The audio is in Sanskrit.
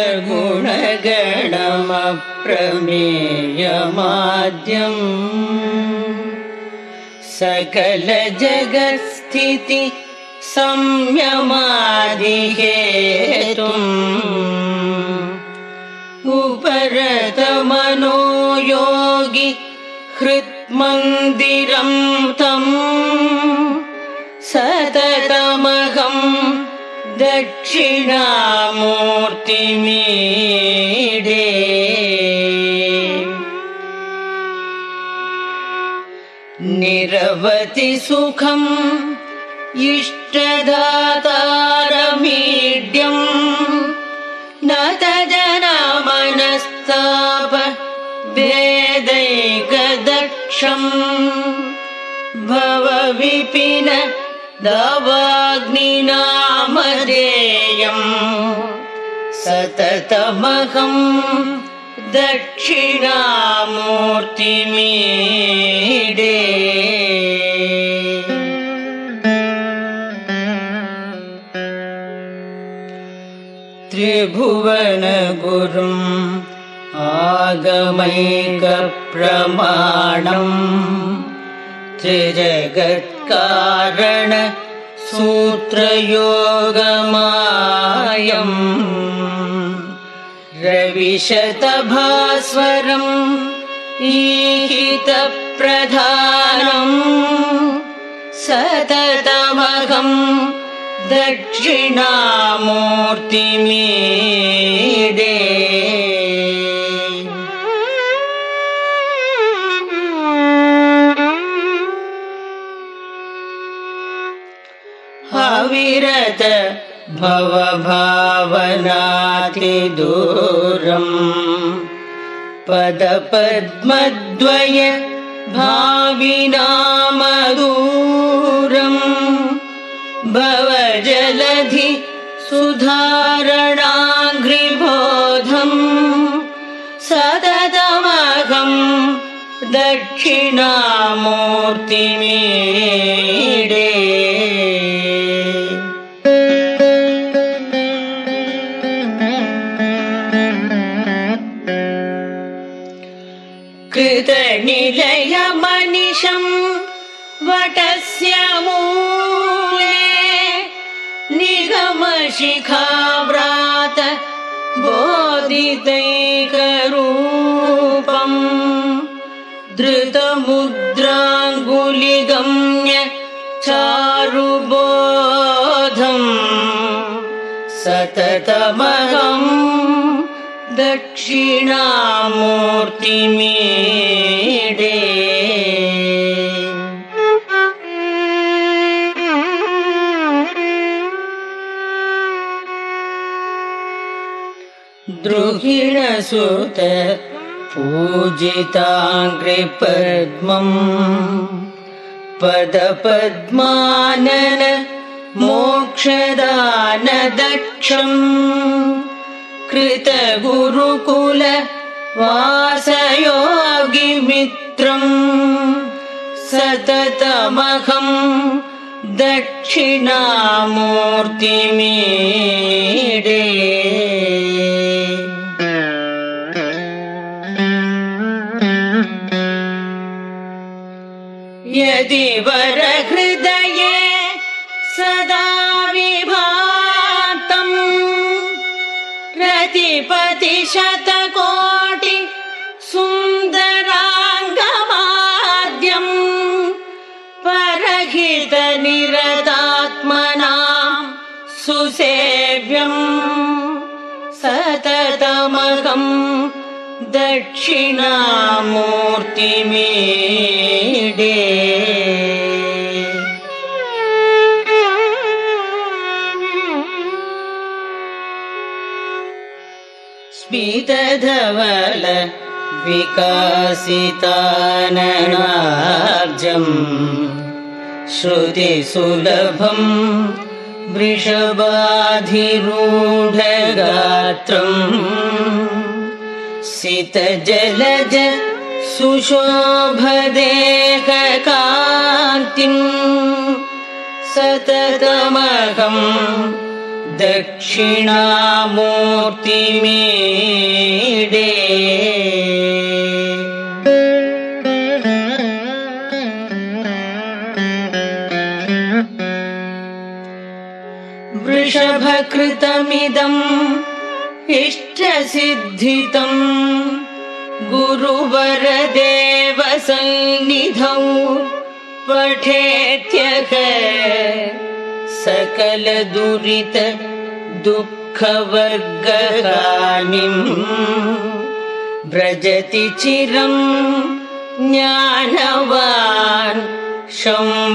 गुणगणमप्रमेयमाद्यम् सकल जगत्स्थिति संयमादिहेतुम्। उपरतमनो योगि हृत्मन्दिरम् तम्। सततमहम् दक्षिणामूर्तिमीडे। निरवति सुखम् इष्टदातारमीड्यम्। न तदनामनस्ताप वेदैकदक्षम्। भवविपिन दवाग्निनामधेयम् सततमहम् दक्षिणामूर्तिमीडे। त्रिभुवनगुरुम् आगमैकप्रमाणम् त्रिजगत्कारण सूत्रयोगमायम्। रविशतभास्वरम् ईहितप्रधानम् सततमहम् दक्षिणामूर्तिमीडे अविरत भवभावनातिदूरम् पदपद्मद्वय भाविनामदूरम् भवजलधि सुधारणाघ्रिबोधम् सततमहम् दक्षिणामूर्तिमीडे कृतनिलयमनिशम् वटस्य मूले निगमशिखाव्रात बोधितैकरूपम् धृतमुद्राङ्गुलिगम्य चारुबोधम् सततमहम् दक्षिणामूर्तिमीडे द्रुहिणसुत पूजिताङ्घ्रिपद्मम् पदपद्मानन मोक्षदानदक्षम् कृतगुरुकुल वासयोगिमित्रम् सततमहम् दक्षिणामूर्तिमीडे वरहृदये सदा विभातम् रतिपतिशतकोटि सुन्दराङ्गमाद्यम् परहितनिरतात्मनाम् सुसेव्यम् सततमहम् दक्षिणामूर्तिमीडे स्मितधवल विकासिताननाब्जम् श्रुतिसुलभम् वृषभाधिरूढगात्रम् सितजलज सुशोभदेहकान्तिम् सततमहम् दक्षिणामूर्तिमीडे। वृषभकृतमिदम् इष्टसिद्धितम् गुरुवरदेवसन्निधौ पठेत्यः सकलदुरित दुःखवर्गहानिम् व्रजति चिरम् ज्ञानवान् शम्भुलोकम्